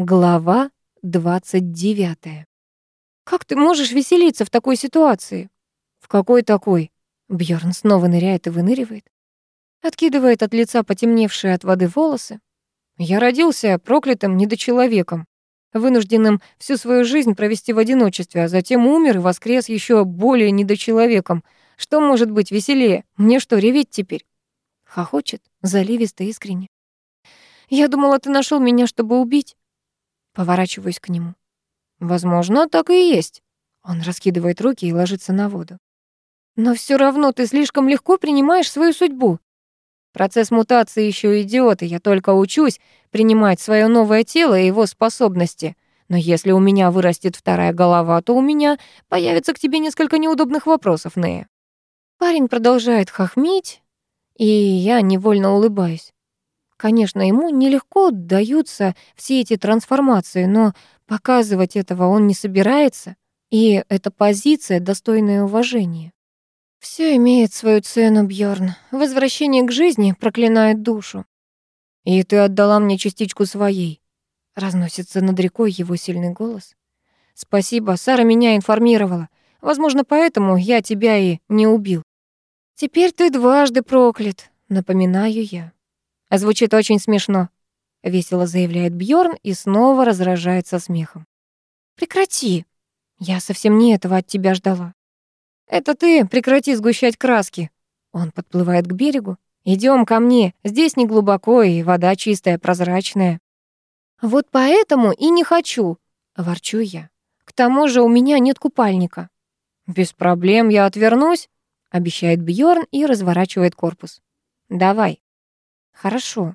Глава 29. «Как ты можешь веселиться в такой ситуации?» «В какой такой?» Бьорн снова ныряет и выныривает. Откидывает от лица потемневшие от воды волосы. «Я родился проклятым недочеловеком, вынужденным всю свою жизнь провести в одиночестве, а затем умер и воскрес еще более недочеловеком. Что может быть веселее? Мне что, реветь теперь?» Хохочет, заливисто искренне. «Я думала, ты нашел меня, чтобы убить». Поворачиваюсь к нему. Возможно, так и есть. Он раскидывает руки и ложится на воду. Но все равно ты слишком легко принимаешь свою судьбу. Процесс мутации еще идет, и я только учусь принимать свое новое тело и его способности. Но если у меня вырастет вторая голова, то у меня появится к тебе несколько неудобных вопросов, Нея. Парень продолжает хохмить, и я невольно улыбаюсь. Конечно, ему нелегко даются все эти трансформации, но показывать этого он не собирается, и эта позиция достойная уважения. Все имеет свою цену, Бьорн. Возвращение к жизни проклинает душу. И ты отдала мне частичку своей. Разносится над рекой его сильный голос. Спасибо, Сара меня информировала. Возможно, поэтому я тебя и не убил. Теперь ты дважды проклят, напоминаю я. А звучит очень смешно, весело заявляет Бьорн и снова разражается смехом. Прекрати. Я совсем не этого от тебя ждала. Это ты прекрати сгущать краски. Он подплывает к берегу. Идем ко мне. Здесь не глубоко и вода чистая, прозрачная. Вот поэтому и не хочу, ворчу я. К тому же у меня нет купальника. Без проблем, я отвернусь, обещает Бьорн и разворачивает корпус. Давай. Хорошо.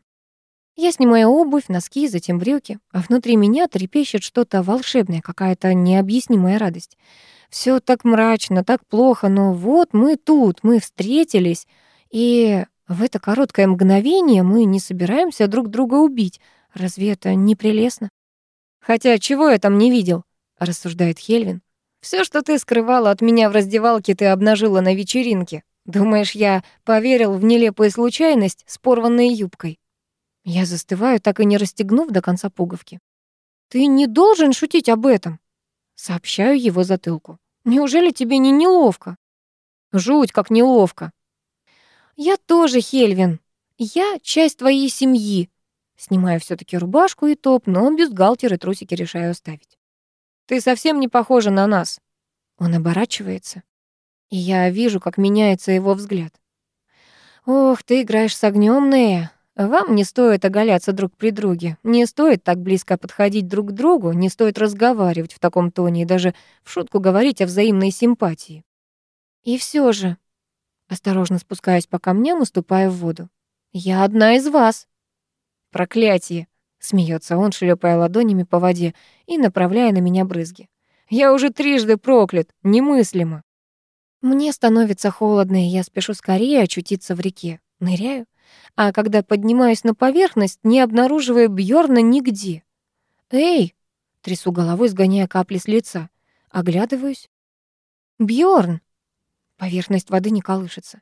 Я снимаю обувь, носки, затем брюки, а внутри меня трепещет что-то волшебное, какая-то необъяснимая радость. Все так мрачно, так плохо, но вот мы тут, мы встретились, и в это короткое мгновение мы не собираемся друг друга убить. Разве это не прелестно? Хотя чего я там не видел, рассуждает Хельвин. Все, что ты скрывала от меня в раздевалке, ты обнажила на вечеринке. Думаешь, я поверил в нелепую случайность с порванной юбкой? Я застываю, так и не расстегнув до конца пуговки. Ты не должен шутить об этом. Сообщаю его затылку. Неужели тебе не неловко? Жуть, как неловко. Я тоже, Хельвин. Я часть твоей семьи. Снимаю все таки рубашку и топ, но бюстгальтер и трусики решаю оставить. Ты совсем не похожа на нас. Он оборачивается и я вижу, как меняется его взгляд. «Ох, ты играешь с огнём, Нея. Вам не стоит оголяться друг при друге, не стоит так близко подходить друг к другу, не стоит разговаривать в таком тоне и даже в шутку говорить о взаимной симпатии. И все же, осторожно спускаясь по камням и ступая в воду, я одна из вас. Проклятие, смеется он, шлепая ладонями по воде и направляя на меня брызги. Я уже трижды проклят, немыслимо. Мне становится холодно, и я спешу скорее очутиться в реке. Ныряю, а когда поднимаюсь на поверхность, не обнаруживаю Бьорна нигде. «Эй!» — трясу головой, сгоняя капли с лица. Оглядываюсь. Бьорн! Поверхность воды не колышется.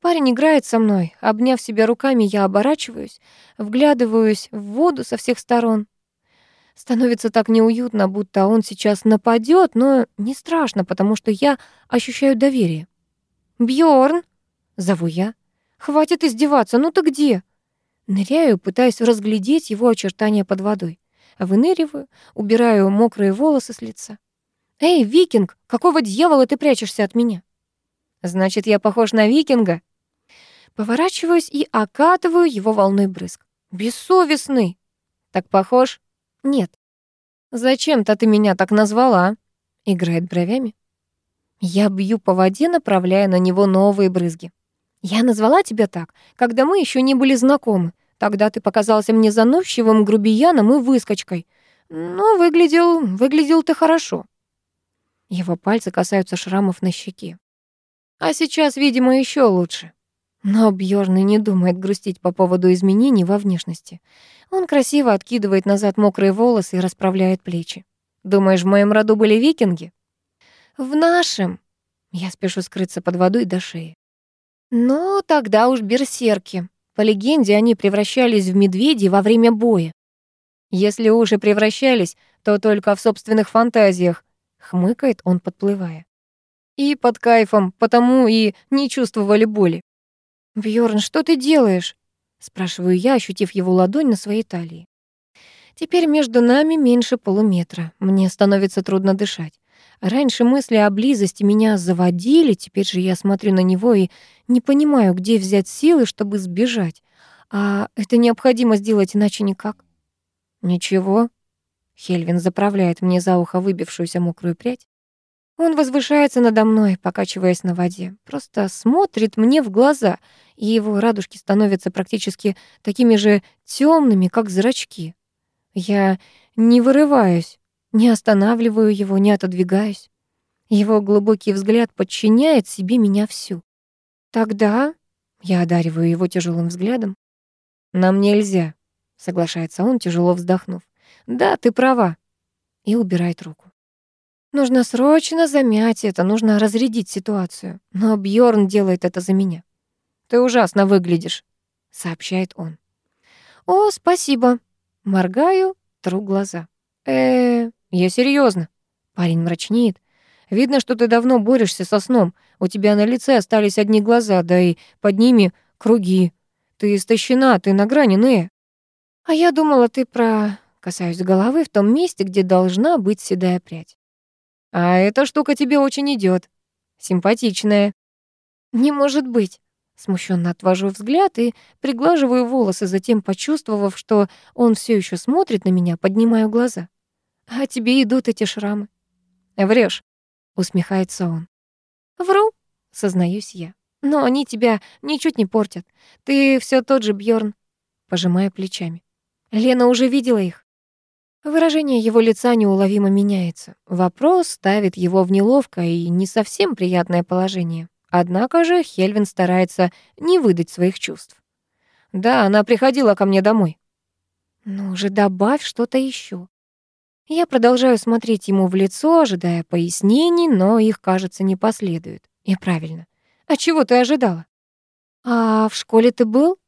Парень играет со мной. Обняв себя руками, я оборачиваюсь, вглядываюсь в воду со всех сторон. Становится так неуютно, будто он сейчас нападет, но не страшно, потому что я ощущаю доверие. Бьорн, зову я. «Хватит издеваться, ну ты где?» Ныряю, пытаясь разглядеть его очертания под водой. Выныриваю, убираю мокрые волосы с лица. «Эй, викинг, какого дьявола ты прячешься от меня?» «Значит, я похож на викинга?» Поворачиваюсь и окатываю его волной брызг. «Бессовестный!» «Так похож?» «Нет». «Зачем-то ты меня так назвала?» Играет бровями. Я бью по воде, направляя на него новые брызги. «Я назвала тебя так, когда мы еще не были знакомы. Тогда ты показался мне заносчивым грубияном и выскочкой. Но выглядел, выглядел ты хорошо». Его пальцы касаются шрамов на щеке. А сейчас, видимо, еще лучше. Но Бьорн и не думает грустить по поводу изменений во внешности. Он красиво откидывает назад мокрые волосы и расправляет плечи. Думаешь, в моем роду были викинги? В нашем. Я спешу скрыться под водой до шеи. Но тогда уж берсерки. По легенде, они превращались в медведей во время боя. Если уши превращались, то только в собственных фантазиях, хмыкает он, подплывая. И под кайфом, потому и не чувствовали боли. Бьорн, что ты делаешь? спрашиваю я, ощутив его ладонь на своей талии. Теперь между нами меньше полуметра. Мне становится трудно дышать. Раньше мысли о близости меня заводили, теперь же я смотрю на него и не понимаю, где взять силы, чтобы сбежать. А это необходимо сделать иначе никак. Ничего. Хельвин заправляет мне за ухо выбившуюся мокрую прядь. Он возвышается надо мной, покачиваясь на воде, просто смотрит мне в глаза, и его радужки становятся практически такими же темными, как зрачки. Я не вырываюсь, не останавливаю его, не отодвигаюсь. Его глубокий взгляд подчиняет себе меня всю. Тогда я одариваю его тяжелым взглядом. Нам нельзя, соглашается он, тяжело вздохнув. Да, ты права. И убирает руку. Нужно срочно замять это, нужно разрядить ситуацию. Но Бьорн делает это за меня. Ты ужасно выглядишь, сообщает он. О, спасибо, Моргаю, тру глаза. э я серьезно. Парень мрачнеет. Видно, что ты давно борешься со сном. У тебя на лице остались одни глаза, да и под ними круги. Ты истощена, ты на грани, Нея. А я думала, ты про... Касаюсь головы в том месте, где должна быть седая прядь. А эта штука тебе очень идет. Симпатичная. Не может быть. Смущенно отвожу взгляд и приглаживаю волосы, затем, почувствовав, что он все еще смотрит на меня, поднимаю глаза. «А тебе идут эти шрамы». Врешь, усмехается он. «Вру», — сознаюсь я. «Но они тебя ничуть не портят. Ты все тот же Бьорн. пожимая плечами. «Лена уже видела их». Выражение его лица неуловимо меняется. Вопрос ставит его в неловкое и не совсем приятное положение. Однако же Хельвин старается не выдать своих чувств. Да, она приходила ко мне домой. Ну же, добавь что-то еще. Я продолжаю смотреть ему в лицо, ожидая пояснений, но их, кажется, не последует. И правильно. А чего ты ожидала? А в школе ты был?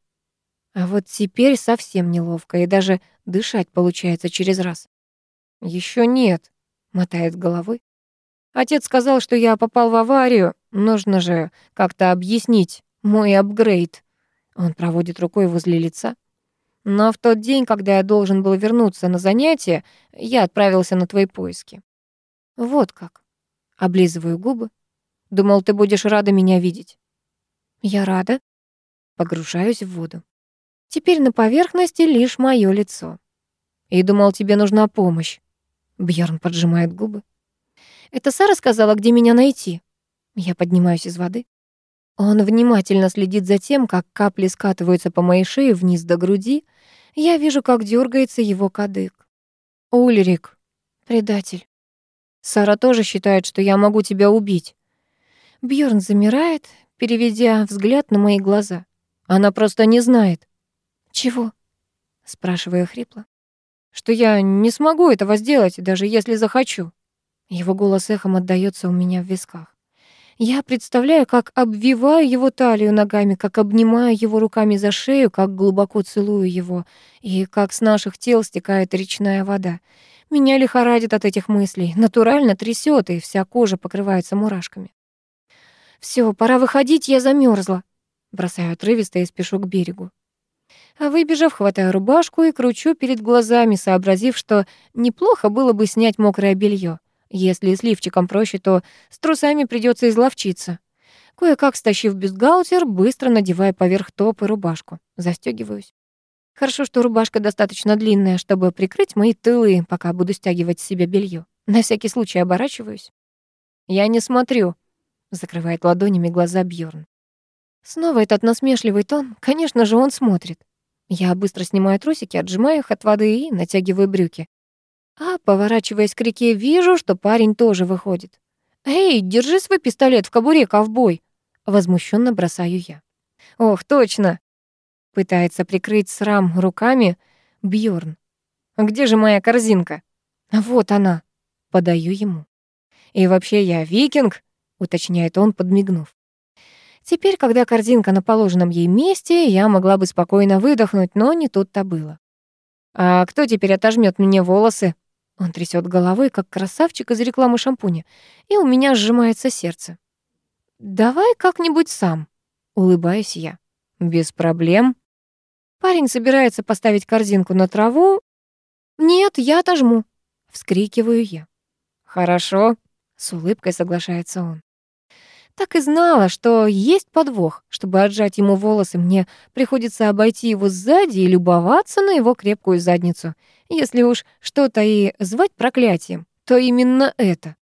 А вот теперь совсем неловко, и даже дышать получается через раз. Еще нет, мотает головой. Отец сказал, что я попал в аварию. Нужно же как-то объяснить мой апгрейд. Он проводит рукой возле лица. Но в тот день, когда я должен был вернуться на занятие, я отправился на твои поиски. Вот как. Облизываю губы. Думал, ты будешь рада меня видеть. Я рада. Погружаюсь в воду. Теперь на поверхности лишь мое лицо. И думал, тебе нужна помощь. Бьерн поджимает губы. Это Сара сказала, где меня найти. Я поднимаюсь из воды. Он внимательно следит за тем, как капли скатываются по моей шее вниз до груди. Я вижу, как дергается его кадык. Ульрик, предатель. Сара тоже считает, что я могу тебя убить. Бьорн замирает, переведя взгляд на мои глаза. Она просто не знает. Чего? спрашиваю хрипло. Что я не смогу этого сделать, даже если захочу. Его голос эхом отдаётся у меня в висках. Я представляю, как обвиваю его талию ногами, как обнимаю его руками за шею, как глубоко целую его, и как с наших тел стекает речная вода. Меня лихорадит от этих мыслей, натурально трясет, и вся кожа покрывается мурашками. Все, пора выходить, я замерзла. Бросаю отрывисто и спешу к берегу. А выбежав, хватаю рубашку и кручу перед глазами, сообразив, что неплохо было бы снять мокрое белье. Если с лифчиком проще, то с трусами придется изловчиться. Кое-как стащив бюстгальтер, быстро надеваю поверх топ и рубашку. Застёгиваюсь. Хорошо, что рубашка достаточно длинная, чтобы прикрыть мои тылы, пока буду стягивать с себя белье. На всякий случай оборачиваюсь. «Я не смотрю», — закрывает ладонями глаза Бьорн. Снова этот насмешливый тон. Конечно же, он смотрит. Я быстро снимаю трусики, отжимаю их от воды и натягиваю брюки. А, поворачиваясь к реке, вижу, что парень тоже выходит. «Эй, держи свой пистолет в кобуре, ковбой!» Возмущенно бросаю я. «Ох, точно!» Пытается прикрыть срам руками Бьорн. «Где же моя корзинка?» «Вот она!» Подаю ему. «И вообще я викинг?» Уточняет он, подмигнув. Теперь, когда корзинка на положенном ей месте, я могла бы спокойно выдохнуть, но не тут-то было. «А кто теперь отожмет мне волосы?» Он трясет головой, как красавчик из рекламы шампуня, и у меня сжимается сердце. «Давай как-нибудь сам», — улыбаюсь я. «Без проблем». Парень собирается поставить корзинку на траву. «Нет, я отожму», — вскрикиваю я. «Хорошо», — с улыбкой соглашается он. Так и знала, что есть подвох. Чтобы отжать ему волосы, мне приходится обойти его сзади и любоваться на его крепкую задницу. Если уж что-то и звать проклятием, то именно это.